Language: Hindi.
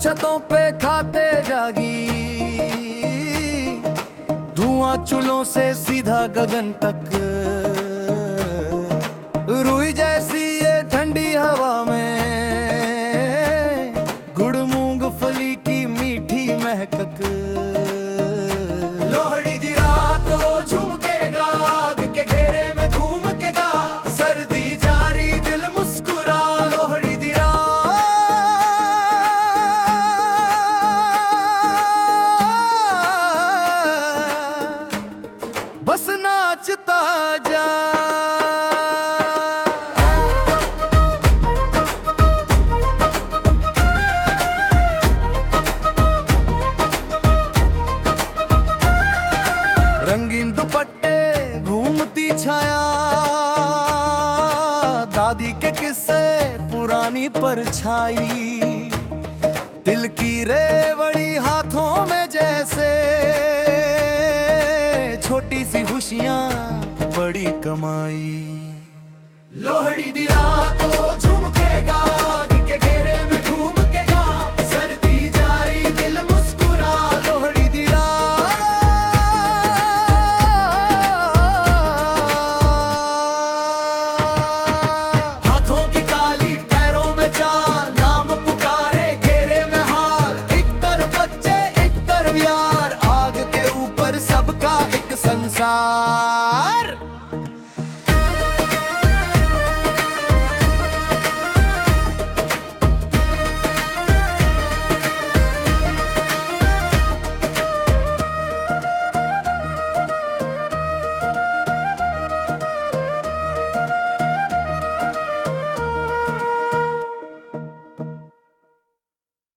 छतों पे खाते जागी। धुआँ चूलों से सीधा गगन तक। बस नाचता जा। रंगीन दुपट्टे, घूमती छाया। दादी के किस्से, पुरानी परछाई। दिल की रेवड़ी हाथों में छोटी सी खुशियाँ, बड़ी कमाई। लोहड़ी दी रात को के घेरे में घूम के जा सर्दी जारी, दिल मुस्कुरा, लोहड़ी दी रात। हाथों की काली, पैरों में चाल नाम पुकारे, घेरे में हाल एक बच्चे, एक तर यार आग के ऊपर सबका side.